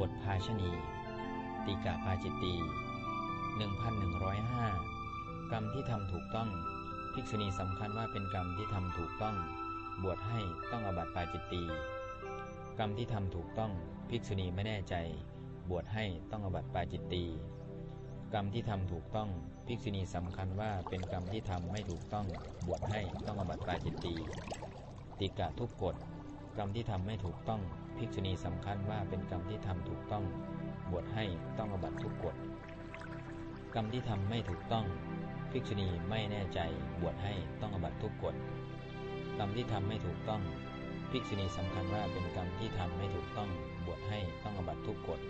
บทภาชณีติกะภาจิตตี1105 กรรมที่ทำถูกต้อง ภิกษุณีสำคัญว่าเป็นกรรมที่ทำถูกต้อง บวชให้ต้องอบัติปาจิตตีกรรมที่ทำถูกต้อง ภิกษุณีไม่แน่ใจ บวชให้ต้องอบัติปาจิตตีกรรมที่ทำถูกต้อง ภิกษุณีสำคัญว่าเป็นกรรมที่ทำไม่ถูกต้อง บวชให้ต้องอบัติปาจิตตีติกะทุกกฎ กรรมที่ทำไม่ถูกต้อง ภิกษุณีสำคัญว่าเป็นกรรมที่ทำถูกต้อง บวชให้ต้องอบัตทุกกฎ กรรมที่ทำไม่ถูกต้อง ภิกษุณีไม่แน่ใจ บวชให้ต้องอบัตทุกกฎ กรรมที่ทำไม่ถูกต้อง ภิกษุณีสำคัญว่าเป็นกรรมที่ทำไม่ถูกต้อง บวชให้ต้องอบัตทุกกฎ